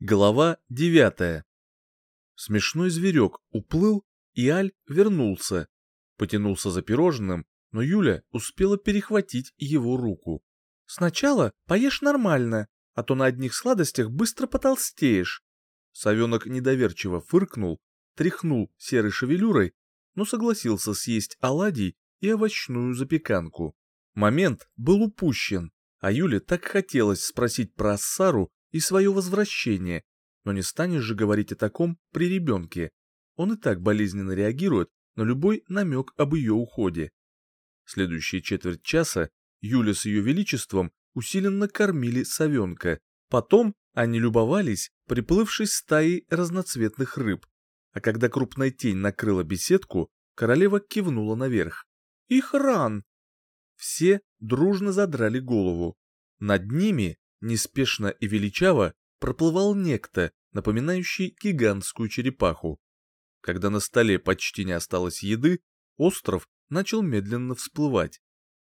Глава девятая. Смешной зверек уплыл, и Аль вернулся. Потянулся за пирожным, но Юля успела перехватить его руку. «Сначала поешь нормально, а то на одних сладостях быстро потолстеешь». Совенок недоверчиво фыркнул, тряхнул серой шевелюрой, но согласился съесть оладий и овощную запеканку. Момент был упущен, а Юле так хотелось спросить про Ассару и свое возвращение, но не станешь же говорить о таком при ребенке. Он и так болезненно реагирует на любой намек об ее уходе. Следующие четверть часа Юля с ее величеством усиленно кормили совенка. Потом они любовались приплывшей стаей разноцветных рыб. А когда крупная тень накрыла беседку, королева кивнула наверх. «Их ран!» Все дружно задрали голову. Над ними неспешно и величаво проплывал некто, напоминающий гигантскую черепаху. Когда на столе почти не осталось еды, остров начал медленно всплывать.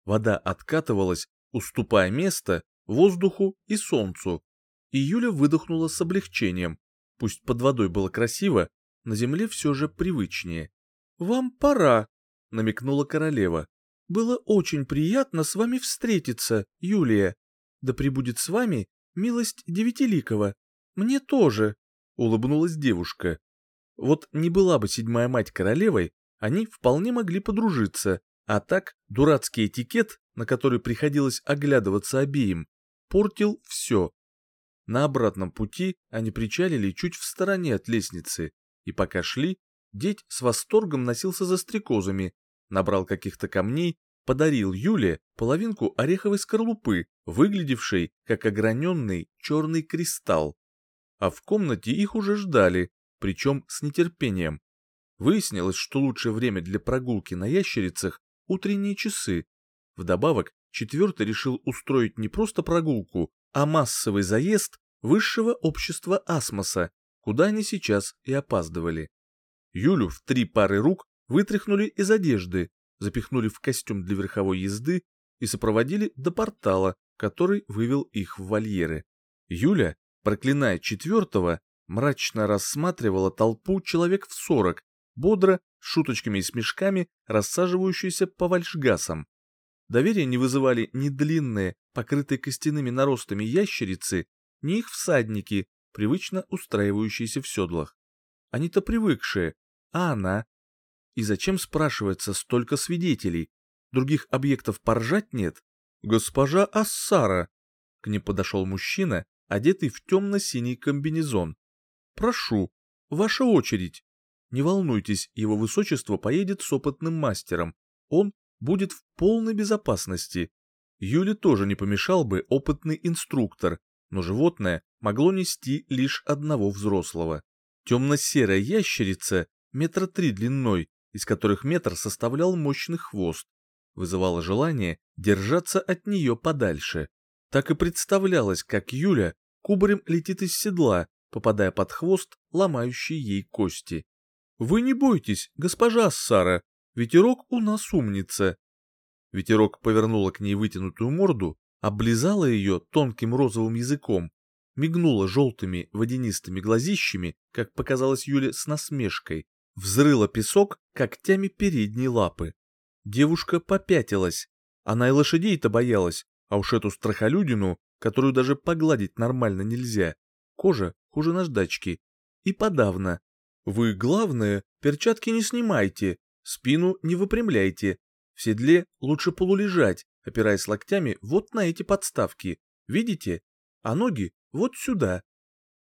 Вода откатывалась, уступая место воздуху и солнцу. И Юля выдохнула с облегчением. Пусть под водой было красиво, на земле все же привычнее. «Вам пора», — намекнула королева. «Было очень приятно с вами встретиться, Юлия да пребудет с вами милость Девятиликова. Мне тоже, — улыбнулась девушка. Вот не была бы седьмая мать королевой, они вполне могли подружиться, а так дурацкий этикет, на который приходилось оглядываться обеим, портил все. На обратном пути они причалили чуть в стороне от лестницы, и пока шли, деть с восторгом носился за стрекозами, набрал каких-то камней подарил Юле половинку ореховой скорлупы, выглядевшей как ограненный черный кристалл. А в комнате их уже ждали, причем с нетерпением. Выяснилось, что лучшее время для прогулки на ящерицах – утренние часы. Вдобавок, четвертый решил устроить не просто прогулку, а массовый заезд высшего общества Асмоса, куда они сейчас и опаздывали. Юлю в три пары рук вытряхнули из одежды, запихнули в костюм для верховой езды и сопроводили до портала, который вывел их в вольеры. Юля, проклиная четвертого, мрачно рассматривала толпу человек в сорок, бодро, с шуточками и смешками, рассаживающуюся по вальшгасам. Доверия не вызывали ни длинные, покрытые костяными наростами ящерицы, ни их всадники, привычно устраивающиеся в седлах. Они-то привыкшие, а она, и зачем, спрашивается, столько свидетелей? Других объектов поржать нет? Госпожа Ассара. К ней подошел мужчина, одетый в темно-синий комбинезон. Прошу, ваша очередь. Не волнуйтесь, его высочество поедет с опытным мастером. Он будет в полной безопасности. Юле тоже не помешал бы опытный инструктор, но животное могло нести лишь одного взрослого. Темно-серая ящерица, метра три длиной, из которых метр составлял мощный хвост, вызывало желание держаться от нее подальше. Так и представлялось, как Юля кубарем летит из седла, попадая под хвост, ломающий ей кости. «Вы не бойтесь, госпожа Сара, ветерок у нас умница». Ветерок повернула к ней вытянутую морду, облизала ее тонким розовым языком, мигнула желтыми водянистыми глазищами, как показалось Юле с насмешкой, взрыла песок когтями передней лапы. Девушка попятилась. Она и лошадей-то боялась, а уж эту страхолюдину, которую даже погладить нормально нельзя. Кожа хуже наждачки. И подавно. Вы, главное, перчатки не снимайте, спину не выпрямляйте. В седле лучше полулежать, опираясь локтями вот на эти подставки. Видите? А ноги вот сюда.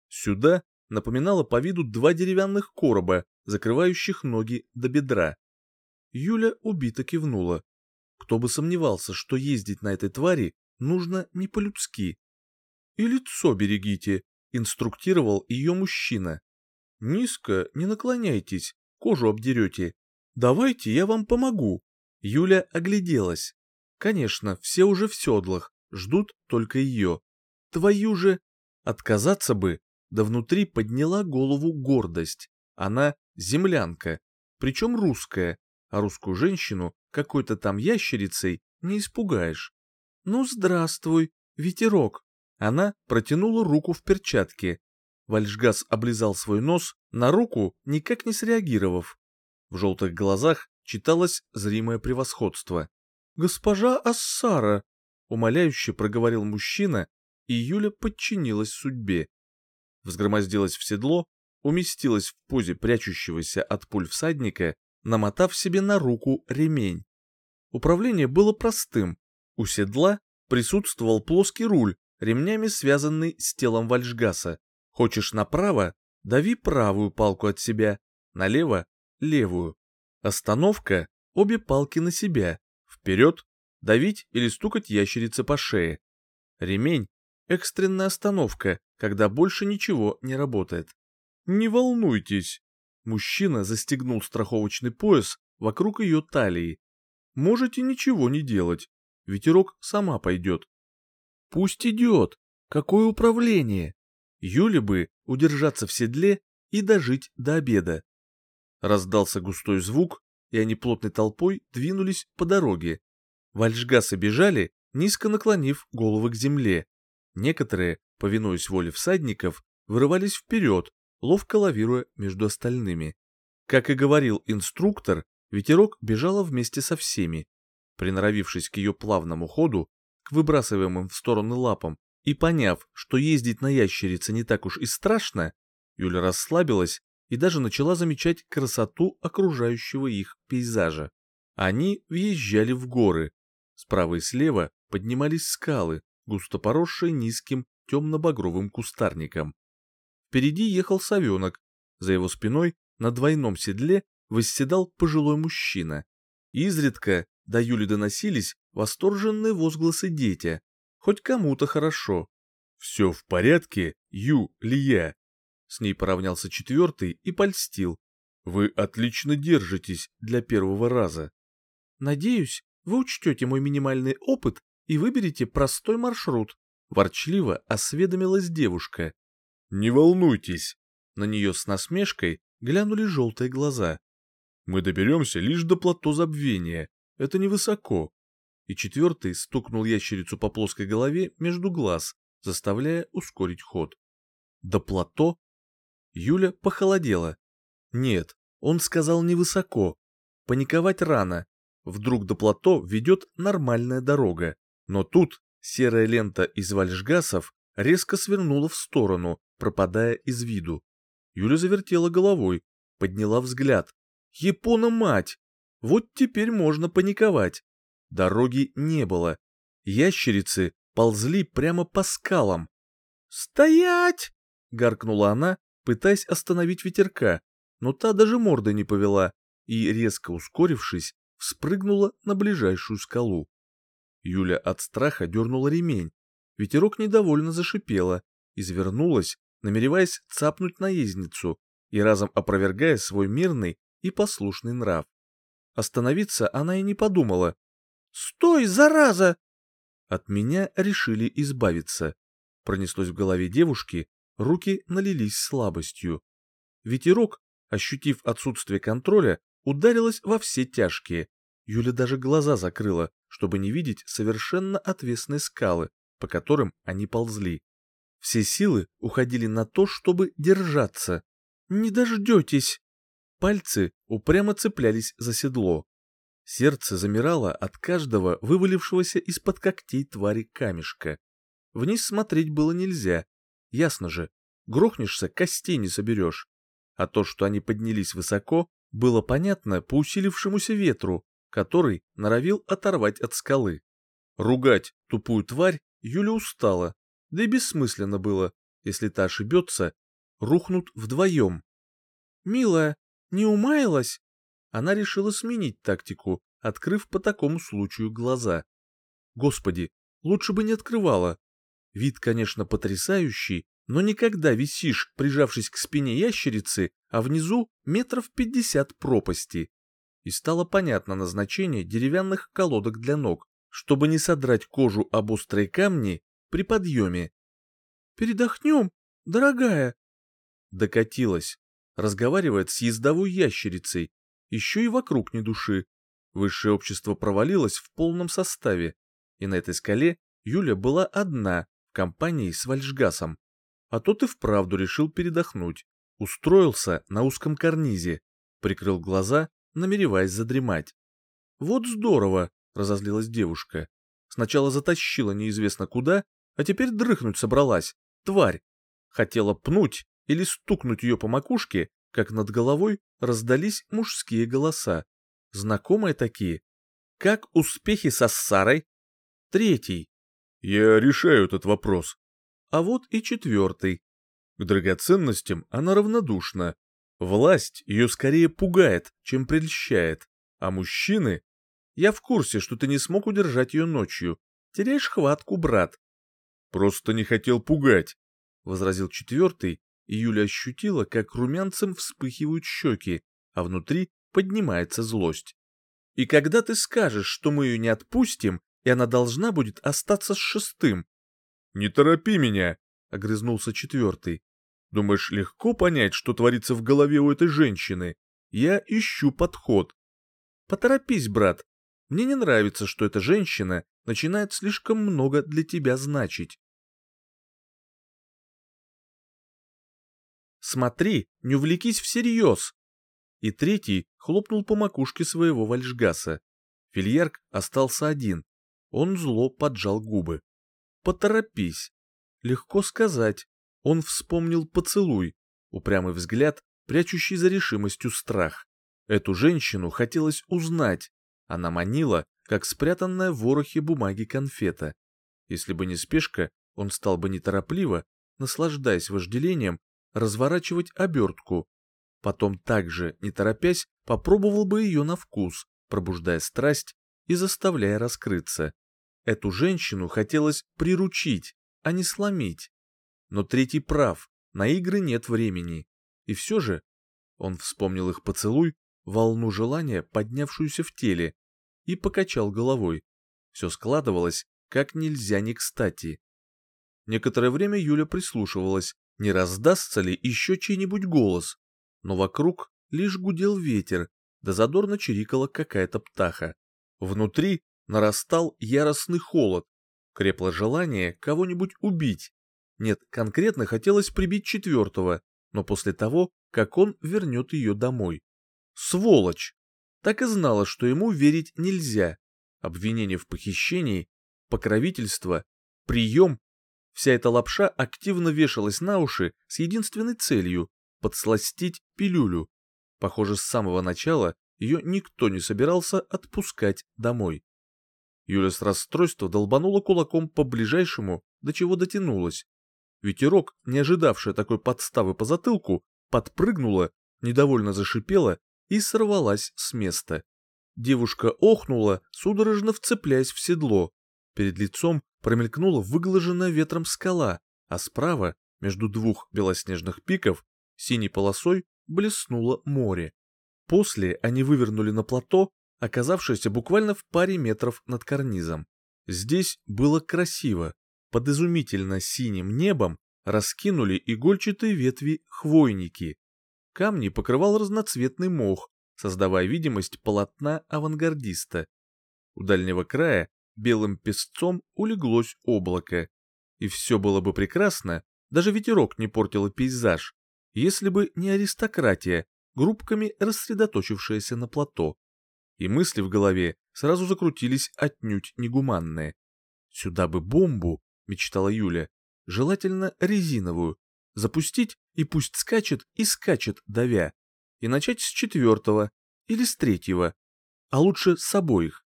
Сюда напоминало по виду два деревянных короба, закрывающих ноги до бедра. Юля убито кивнула. Кто бы сомневался, что ездить на этой твари нужно не по-людски. «И лицо берегите», — инструктировал ее мужчина. «Низко не наклоняйтесь, кожу обдерете. Давайте я вам помогу». Юля огляделась. Конечно, все уже в седлах, ждут только ее. Твою же... Отказаться бы, да внутри подняла голову гордость. Она землянка, причем русская, а русскую женщину какой-то там ящерицей не испугаешь. Ну, здравствуй, ветерок. Она протянула руку в перчатке. Вальжгас облизал свой нос, на руку никак не среагировав. В желтых глазах читалось зримое превосходство. «Госпожа Ассара!» — умоляюще проговорил мужчина, и Юля подчинилась судьбе. Взгромоздилась в седло, уместилась в позе прячущегося от пуль всадника, намотав себе на руку ремень. Управление было простым. У седла присутствовал плоский руль, ремнями связанный с телом вальжгаса. Хочешь направо — дави правую палку от себя, налево — левую. Остановка — обе палки на себя. Вперед — давить или стукать ящерице по шее. Ремень — экстренная остановка, когда больше ничего не работает. Не волнуйтесь. Мужчина застегнул страховочный пояс вокруг ее талии. Можете ничего не делать. Ветерок сама пойдет. Пусть идет. Какое управление? Юле бы удержаться в седле и дожить до обеда. Раздался густой звук, и они плотной толпой двинулись по дороге. Вальжгасы бежали, низко наклонив головы к земле. Некоторые, повинуясь воле всадников, вырывались вперед, ловко лавируя между остальными. Как и говорил инструктор, ветерок бежала вместе со всеми. Приноровившись к ее плавному ходу, к выбрасываемым в стороны лапам, и поняв, что ездить на ящерице не так уж и страшно, Юля расслабилась и даже начала замечать красоту окружающего их пейзажа. Они въезжали в горы. Справа и слева поднимались скалы, густо поросшие низким темно-багровым кустарником. Впереди ехал совенок, за его спиной на двойном седле восседал пожилой мужчина. Изредка до Юли доносились восторженные возгласы дети. Хоть кому-то хорошо. «Все в порядке, Ю, Лия?» С ней поравнялся четвертый и польстил. «Вы отлично держитесь для первого раза». «Надеюсь, вы учтете мой минимальный опыт и выберете простой маршрут», ворчливо осведомилась девушка. «Не волнуйтесь!» На нее с насмешкой глянули желтые глаза. «Мы доберемся лишь до плато забвения. Это невысоко». И четвертый стукнул ящерицу по плоской голове между глаз, заставляя ускорить ход. До плато? Юля похолодела. Нет, он сказал невысоко. Паниковать рано. Вдруг до плато ведет нормальная дорога. Но тут серая лента из вальжгасов резко свернула в сторону, пропадая из виду. Юля завертела головой, подняла взгляд. Япона мать! Вот теперь можно паниковать. Дороги не было. Ящерицы ползли прямо по скалам. «Стоять!» — гаркнула она, пытаясь остановить ветерка, но та даже морды не повела и, резко ускорившись, вспрыгнула на ближайшую скалу. Юля от страха дернула ремень. Ветерок недовольно зашипела, извернулась намереваясь цапнуть наездницу и разом опровергая свой мирный и послушный нрав. Остановиться она и не подумала. «Стой, зараза!» От меня решили избавиться. Пронеслось в голове девушки, руки налились слабостью. Ветерок, ощутив отсутствие контроля, ударилась во все тяжкие. Юля даже глаза закрыла, чтобы не видеть совершенно отвесные скалы, по которым они ползли. Все силы уходили на то, чтобы держаться. «Не дождетесь!» Пальцы упрямо цеплялись за седло. Сердце замирало от каждого вывалившегося из-под когтей твари камешка. Вниз смотреть было нельзя. Ясно же, грохнешься, костей не соберешь. А то, что они поднялись высоко, было понятно по усилившемуся ветру, который норовил оторвать от скалы. Ругать тупую тварь Юля устала, да и бессмысленно было, если та ошибется, рухнут вдвоем. «Милая, не умаялась?» Она решила сменить тактику, открыв по такому случаю глаза. Господи, лучше бы не открывала. Вид, конечно, потрясающий, но никогда висишь, прижавшись к спине ящерицы, а внизу метров пятьдесят пропасти. И стало понятно назначение деревянных колодок для ног, чтобы не содрать кожу об острые камни при подъеме. «Передохнем, дорогая!» Докатилась. Разговаривает с ездовой ящерицей. Еще и вокруг ни души. Высшее общество провалилось в полном составе. И на этой скале Юля была одна, в компании с Вальшгасом. а тот и вправду решил передохнуть. Устроился на узком карнизе, прикрыл глаза, намереваясь задремать. «Вот здорово!» — разозлилась девушка. Сначала затащила неизвестно куда, а теперь дрыхнуть собралась. Тварь! Хотела пнуть или стукнуть ее по макушке, как над головой раздались мужские голоса. Знакомые такие. Как успехи со Сарой? Третий. Я решаю этот вопрос. А вот и четвертый. К драгоценностям она равнодушна. Власть ее скорее пугает, чем прельщает. А мужчины я в курсе, что ты не смог удержать ее ночью. Теряешь хватку, брат. Просто не хотел пугать, — возразил четвертый, и Юля ощутила, как румянцем вспыхивают щеки, а внутри поднимается злость. И когда ты скажешь, что мы ее не отпустим, и она должна будет остаться с шестым? Не торопи меня, — огрызнулся четвертый. Думаешь, легко понять, что творится в голове у этой женщины? Я ищу подход. Поторопись, брат, мне не нравится, что эта женщина начинает слишком много для тебя значить. Смотри, не увлекись всерьез. И третий хлопнул по макушке своего вальшгаса. Фильярк остался один. Он зло поджал губы. Поторопись. Легко сказать. Он вспомнил поцелуй, упрямый взгляд, прячущий за решимостью страх. Эту женщину хотелось узнать, она манила, как спрятанная в ворохе бумаги конфета. Если бы не спешка, он стал бы неторопливо, наслаждаясь вожделением, разворачивать обертку. Потом также, не торопясь, попробовал бы ее на вкус, пробуждая страсть и заставляя раскрыться. Эту женщину хотелось приручить, а не сломить. Но третий прав, на игры нет времени. И все же, он вспомнил их поцелуй, волну желания, поднявшуюся в теле, и покачал головой. Все складывалось как нельзя не кстати. Некоторое время Юля прислушивалась, не раздастся ли еще чей-нибудь голос, но вокруг лишь гудел ветер, да задорно чирикала какая-то птаха. Внутри нарастал яростный холод, крепло желание кого-нибудь убить. Нет, конкретно хотелось прибить четвертого, но после того, как он вернет ее домой. Сволочь! Так и знала, что ему верить нельзя. Обвинение в похищении, покровительство, прием. Вся эта лапша активно вешалась на уши с единственной целью – подсластить пилюлю. Похоже, с самого начала ее никто не собирался отпускать домой. Юля с расстройства долбанула кулаком по ближайшему, до чего дотянулась. Ветерок, не ожидавший такой подставы по затылку, подпрыгнула, недовольно зашипела и сорвалась с места. Девушка охнула, судорожно вцепляясь в седло. Перед лицом промелькнула выглаженная ветром скала, а справа, между двух белоснежных пиков, синей полосой блеснуло море. После они вывернули на плато, оказавшееся буквально в паре метров над карнизом. Здесь было красиво. Под изумительно синим небом раскинули игольчатые ветви хвойники. Камни покрывал разноцветный мох, создавая видимость полотна авангардиста. У дальнего края белым песцом улеглось облако. И все было бы прекрасно, даже ветерок не портил пейзаж, если бы не аристократия, группками рассредоточившаяся на плато. И мысли в голове сразу закрутились отнюдь негуманные. «Сюда бы бомбу», — мечтала Юля, — «желательно резиновую, запустить и пусть скачет и скачет, давя. И начать с четвертого или с третьего, а лучше с обоих.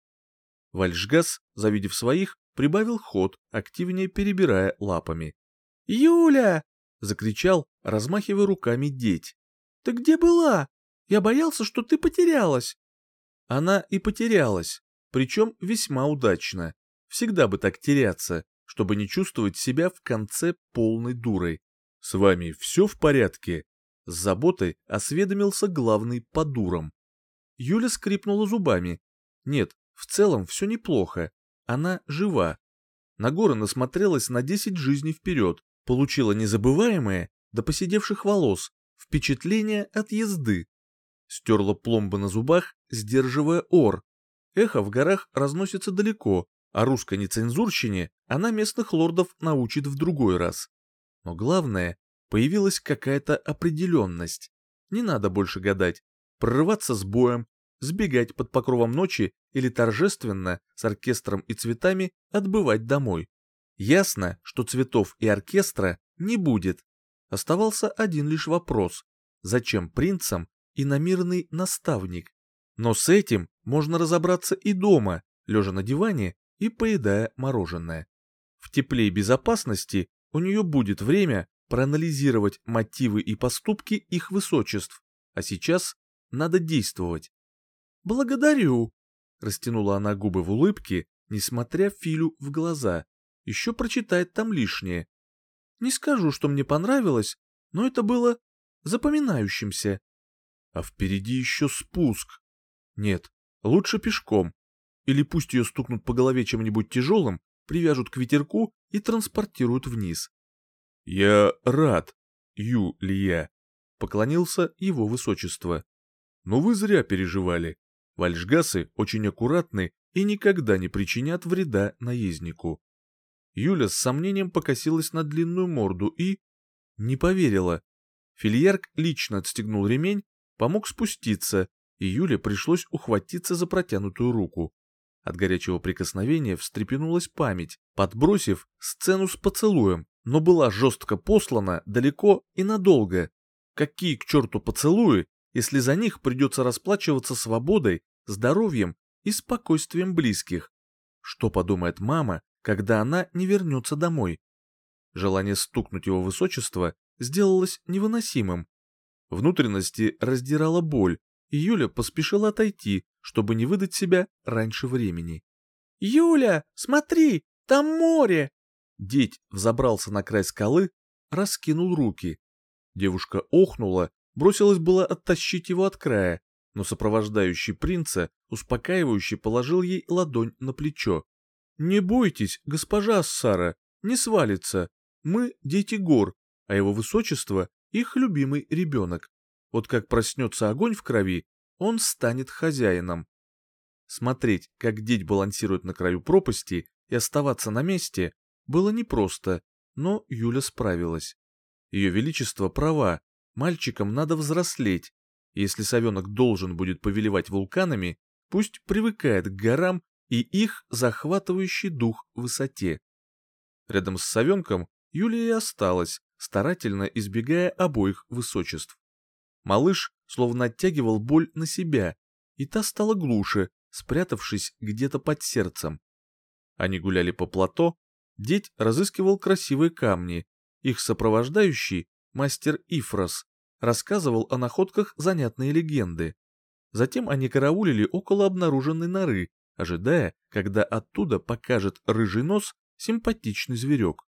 Вальшгас, завидев своих, прибавил ход, активнее перебирая лапами. «Юля!» — закричал, размахивая руками деть. «Ты где была? Я боялся, что ты потерялась». Она и потерялась, причем весьма удачно. Всегда бы так теряться, чтобы не чувствовать себя в конце полной дурой. «С вами все в порядке?» С заботой осведомился главный по дурам. Юля скрипнула зубами. Нет, в целом все неплохо. Она жива. Нагора насмотрелась на десять жизней вперед, получила незабываемое, до посидевших волос, впечатление от езды. Стерла пломбы на зубах, сдерживая ор. Эхо в горах разносится далеко, а русской нецензурщине она местных лордов научит в другой раз. Но главное, появилась какая-то определенность. Не надо больше гадать, прорываться с боем, сбегать под покровом ночи или торжественно с оркестром и цветами отбывать домой. Ясно, что цветов и оркестра не будет. Оставался один лишь вопрос. Зачем принцам иномирный наставник? Но с этим можно разобраться и дома, лежа на диване и поедая мороженое. В тепле и безопасности у нее будет время проанализировать мотивы и поступки их высочеств, а сейчас надо действовать. «Благодарю», — растянула она губы в улыбке, несмотря Филю в глаза. Еще прочитает там лишнее. Не скажу, что мне понравилось, но это было запоминающимся. А впереди еще спуск. Нет, лучше пешком. Или пусть ее стукнут по голове чем-нибудь тяжелым, привяжут к ветерку и транспортируют вниз. «Я рад, Юлия», — поклонился его высочество. «Но вы зря переживали. Вальшгасы очень аккуратны и никогда не причинят вреда наезднику». Юля с сомнением покосилась на длинную морду и... не поверила. Фильярк лично отстегнул ремень, помог спуститься, и Юле пришлось ухватиться за протянутую руку. От горячего прикосновения встрепенулась память, подбросив сцену с поцелуем, но была жестко послана далеко и надолго. Какие к черту поцелуи, если за них придется расплачиваться свободой, здоровьем и спокойствием близких? Что подумает мама, когда она не вернется домой? Желание стукнуть его высочество сделалось невыносимым. Внутренности раздирала боль, и Юля поспешила отойти, чтобы не выдать себя раньше времени. «Юля, смотри, там море!» Деть взобрался на край скалы, раскинул руки. Девушка охнула, бросилась было оттащить его от края, но сопровождающий принца успокаивающе положил ей ладонь на плечо. «Не бойтесь, госпожа Сара, не свалится. Мы — дети гор, а его высочество — их любимый ребенок. Вот как проснется огонь в крови, он станет хозяином. Смотреть, как деть балансирует на краю пропасти и оставаться на месте, было непросто, но Юля справилась. Ее величество права, мальчикам надо взрослеть. Если совенок должен будет повелевать вулканами, пусть привыкает к горам и их захватывающий дух высоте. Рядом с совенком Юлия и осталась, старательно избегая обоих высочеств. Малыш словно оттягивал боль на себя, и та стала глуше, спрятавшись где-то под сердцем. Они гуляли по плато, деть разыскивал красивые камни, их сопровождающий, мастер Ифрос, рассказывал о находках занятные легенды. Затем они караулили около обнаруженной норы, ожидая, когда оттуда покажет рыжий нос симпатичный зверек.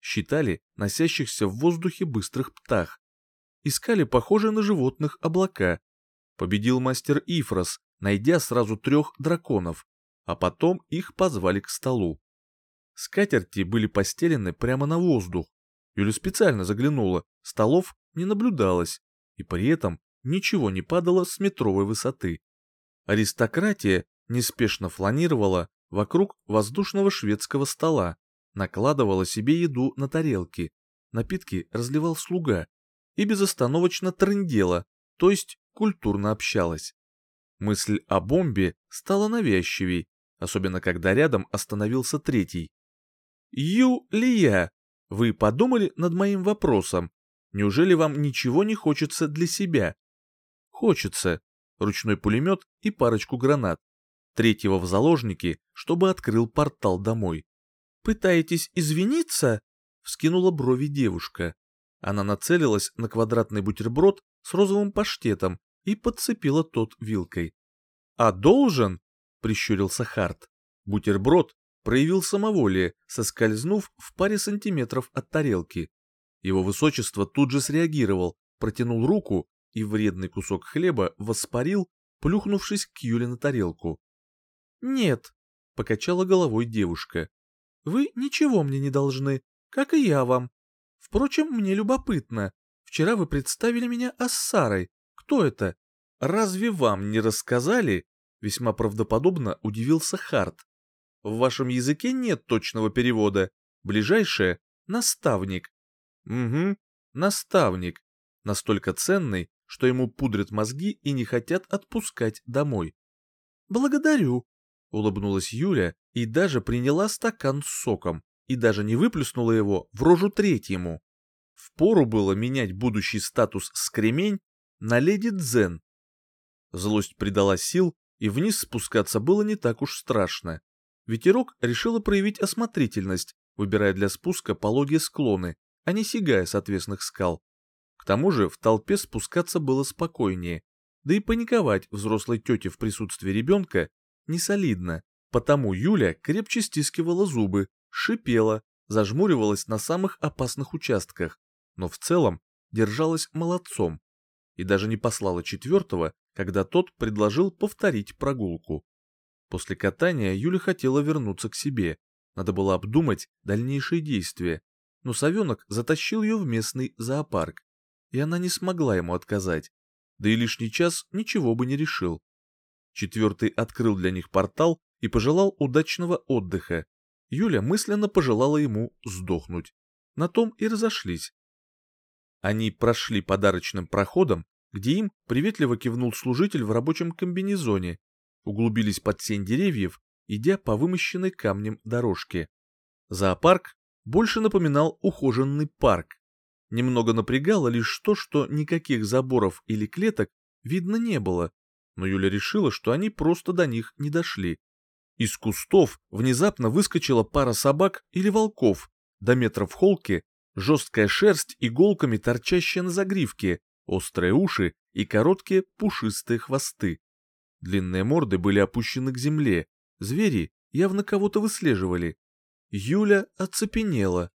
Считали носящихся в воздухе быстрых птах, искали похожие на животных облака. Победил мастер Ифрос, найдя сразу трех драконов, а потом их позвали к столу. Скатерти были постелены прямо на воздух. Юля специально заглянула, столов не наблюдалось, и при этом ничего не падало с метровой высоты. Аристократия неспешно фланировала вокруг воздушного шведского стола, накладывала себе еду на тарелки, напитки разливал слуга, и безостановочно трындела, то есть культурно общалась. Мысль о бомбе стала навязчивей, особенно когда рядом остановился третий. «Юлия, вы подумали над моим вопросом? Неужели вам ничего не хочется для себя?» «Хочется. Ручной пулемет и парочку гранат. Третьего в заложники, чтобы открыл портал домой». «Пытаетесь извиниться?» — вскинула брови девушка. Она нацелилась на квадратный бутерброд с розовым паштетом и подцепила тот вилкой. «А должен?» — прищурился Харт. Бутерброд проявил самоволие, соскользнув в паре сантиметров от тарелки. Его высочество тут же среагировал, протянул руку и вредный кусок хлеба воспарил, плюхнувшись к Юле на тарелку. «Нет», — покачала головой девушка, — «вы ничего мне не должны, как и я вам. Впрочем, мне любопытно. Вчера вы представили меня Ассарой. Кто это? Разве вам не рассказали? Весьма правдоподобно удивился Харт. В вашем языке нет точного перевода. Ближайшее — наставник. Угу, наставник, настолько ценный, что ему пудрят мозги и не хотят отпускать домой. «Благодарю», — улыбнулась Юля и даже приняла стакан с соком, и даже не выплюснула его в рожу третьему. Впору было менять будущий статус с кремень на леди Дзен. Злость придала сил, и вниз спускаться было не так уж страшно. Ветерок решила проявить осмотрительность, выбирая для спуска пологие склоны, а не сигая с отвесных скал. К тому же в толпе спускаться было спокойнее, да и паниковать взрослой тете в присутствии ребенка не солидно, потому Юля крепче стискивала зубы, шипела, зажмуривалась на самых опасных участках, но в целом держалась молодцом и даже не послала четвертого, когда тот предложил повторить прогулку. После катания Юля хотела вернуться к себе, надо было обдумать дальнейшие действия, но совенок затащил ее в местный зоопарк, и она не смогла ему отказать, да и лишний час ничего бы не решил. Четвертый открыл для них портал и пожелал удачного отдыха. Юля мысленно пожелала ему сдохнуть. На том и разошлись. Они прошли подарочным проходом, где им приветливо кивнул служитель в рабочем комбинезоне, углубились под сень деревьев, идя по вымощенной камнем дорожке. Зоопарк больше напоминал ухоженный парк. Немного напрягало лишь то, что никаких заборов или клеток видно не было, но Юля решила, что они просто до них не дошли. Из кустов внезапно выскочила пара собак или волков, до метра в холке, жесткая шерсть иголками торчащая на загривке, острые уши и короткие пушистые хвосты. Длинные морды были опущены к земле, звери явно кого-то выслеживали. Юля оцепенела.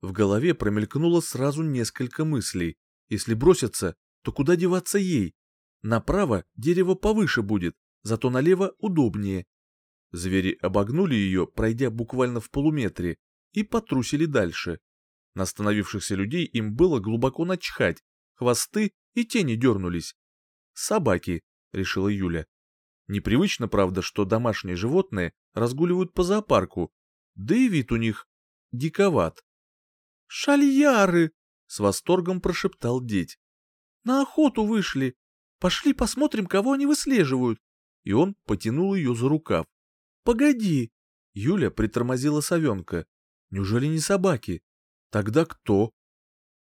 В голове промелькнуло сразу несколько мыслей. Если бросятся, то куда деваться ей? Направо дерево повыше будет, зато налево удобнее. Звери обогнули ее, пройдя буквально в полуметре, и потрусили дальше. На остановившихся людей им было глубоко начхать, хвосты и тени дернулись. «Собаки», — решила Юля. Непривычно, правда, что домашние животные разгуливают по зоопарку, да и вид у них диковат. «Шальяры!» — с восторгом прошептал деть. «На охоту вышли. Пошли посмотрим, кого они выслеживают». И он потянул ее за рукав. «Погоди!» Юля притормозила совенка. «Неужели не собаки? Тогда кто?»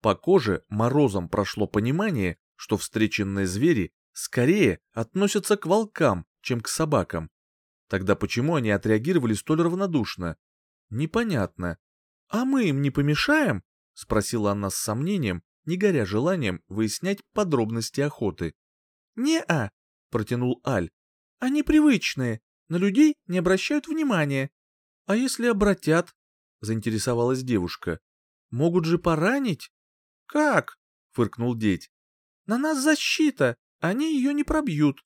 По коже морозом прошло понимание, что встреченные звери скорее относятся к волкам, чем к собакам. Тогда почему они отреагировали столь равнодушно? Непонятно. «А мы им не помешаем?» — спросила она с сомнением, не горя желанием выяснять подробности охоты. «Не-а», — протянул Аль. «Они привычные, на людей не обращают внимания. А если обратят?» — заинтересовалась девушка. «Могут же поранить?» «Как?» — фыркнул деть. «На нас защита, они ее не пробьют».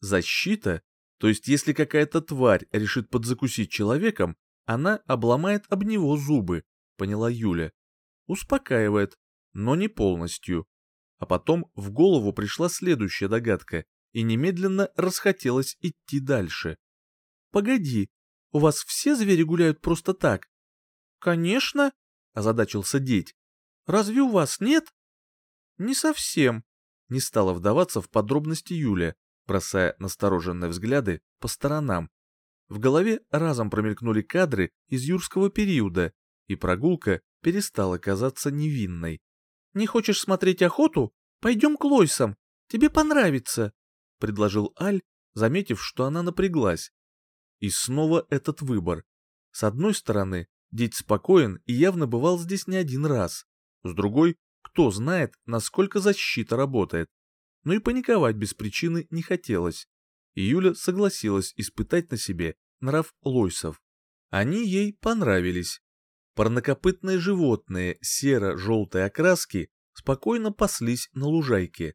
«Защита? То есть если какая-то тварь решит подзакусить человеком, она обломает об него зубы», — поняла Юля. Успокаивает, но не полностью. А потом в голову пришла следующая догадка, и немедленно расхотелось идти дальше. «Погоди, у вас все звери гуляют просто так?» «Конечно», — озадачился деть. Разве у вас нет? Не совсем. Не стала вдаваться в подробности Юля, бросая настороженные взгляды по сторонам. В голове разом промелькнули кадры из юрского периода, и прогулка перестала казаться невинной. «Не хочешь смотреть охоту? Пойдем к Лойсам, тебе понравится», — предложил Аль, заметив, что она напряглась. И снова этот выбор. С одной стороны, Дить спокоен и явно бывал здесь не один раз. С другой, кто знает, насколько защита работает. Но и паниковать без причины не хотелось. И Юля согласилась испытать на себе нрав лойсов. Они ей понравились. Парнокопытные животные серо-желтой окраски спокойно паслись на лужайке.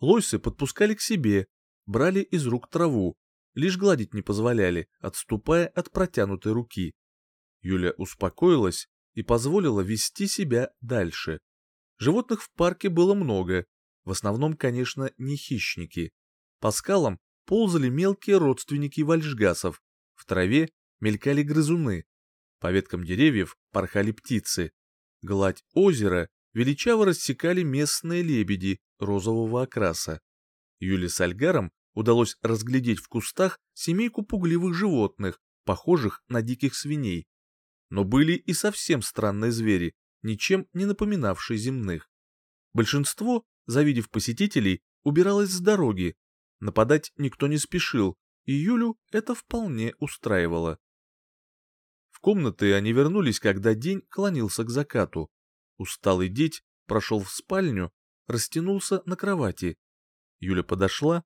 Лойсы подпускали к себе, брали из рук траву, лишь гладить не позволяли, отступая от протянутой руки. Юля успокоилась и позволила вести себя дальше. Животных в парке было много, в основном, конечно, не хищники. По скалам ползали мелкие родственники вальжгасов, в траве мелькали грызуны, по веткам деревьев порхали птицы. Гладь озера величаво рассекали местные лебеди розового окраса. Юле с Альгаром удалось разглядеть в кустах семейку пугливых животных, похожих на диких свиней. Но были и совсем странные звери, ничем не напоминавшие земных. Большинство, завидев посетителей, убиралось с дороги. Нападать никто не спешил, и Юлю это вполне устраивало. В комнаты они вернулись, когда день клонился к закату. Усталый деть прошел в спальню, растянулся на кровати. Юля подошла,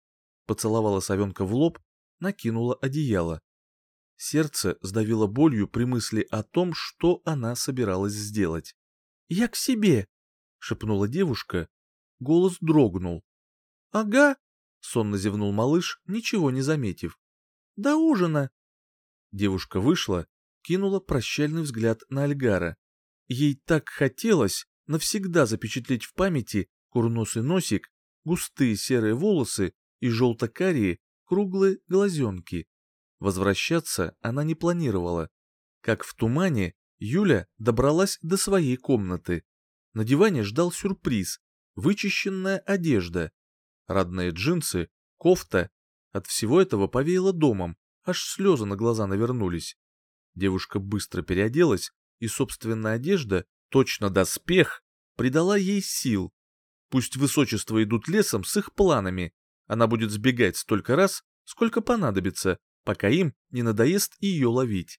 поцеловала совенка в лоб, накинула одеяло. Сердце сдавило болью при мысли о том, что она собиралась сделать. «Я к себе!» — шепнула девушка. Голос дрогнул. «Ага!» — сонно зевнул малыш, ничего не заметив. «До ужина!» Девушка вышла, кинула прощальный взгляд на Альгара. Ей так хотелось навсегда запечатлеть в памяти курносый носик, густые серые волосы и желто-карие круглые глазенки. Возвращаться она не планировала. Как в тумане, Юля добралась до своей комнаты. На диване ждал сюрприз — вычищенная одежда. Родные джинсы, кофта. От всего этого повеяло домом, аж слезы на глаза навернулись. Девушка быстро переоделась, и собственная одежда, точно доспех, придала ей сил. Пусть высочества идут лесом с их планами, она будет сбегать столько раз, сколько понадобится, пока им не надоест ее ловить.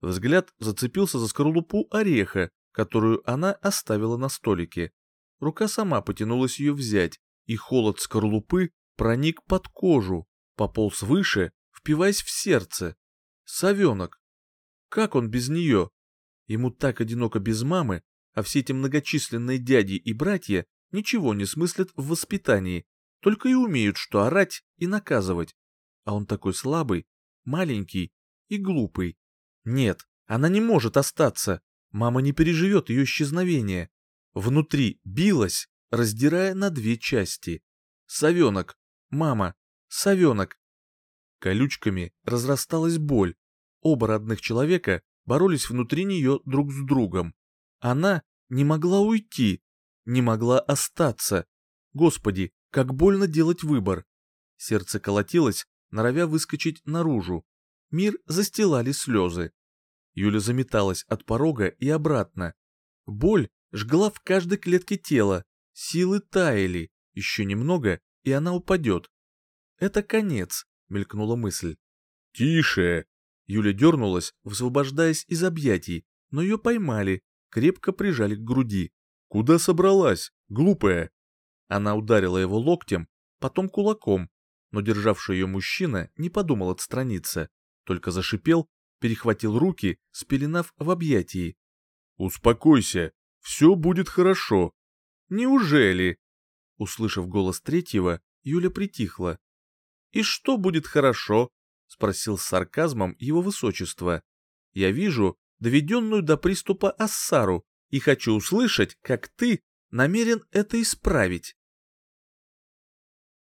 Взгляд зацепился за скорлупу ореха, которую она оставила на столике. Рука сама потянулась ее взять, и холод скорлупы проник под кожу, пополз выше, впиваясь в сердце. Совенок. Как он без нее? Ему так одиноко без мамы, а все эти многочисленные дяди и братья ничего не смыслят в воспитании, только и умеют что орать и наказывать. А он такой слабый, маленький и глупый. Нет, она не может остаться. Мама не переживет ее исчезновение. Внутри билась, раздирая на две части. Совенок, мама, совенок. Колючками разрасталась боль. Оба родных человека боролись внутри нее друг с другом. Она не могла уйти, не могла остаться. Господи, как больно делать выбор. Сердце колотилось, норовя выскочить наружу. Мир застилали слезы. Юля заметалась от порога и обратно. Боль жгла в каждой клетке тела, силы таяли, еще немного, и она упадет. «Это конец», — мелькнула мысль. «Тише!» Юля дернулась, высвобождаясь из объятий, но ее поймали, крепко прижали к груди. «Куда собралась, глупая?» Она ударила его локтем, потом кулаком, но державший ее мужчина не подумал отстраниться, только зашипел, перехватил руки, спеленав в объятии. «Успокойся, все будет хорошо». «Неужели?» Услышав голос третьего, Юля притихла. «И что будет хорошо?» — спросил с сарказмом его высочество. «Я вижу доведенную до приступа Ассару и хочу услышать, как ты намерен это исправить».